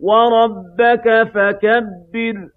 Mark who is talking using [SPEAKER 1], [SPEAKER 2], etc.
[SPEAKER 1] وَرَبَّكَ فَكَبِّرْ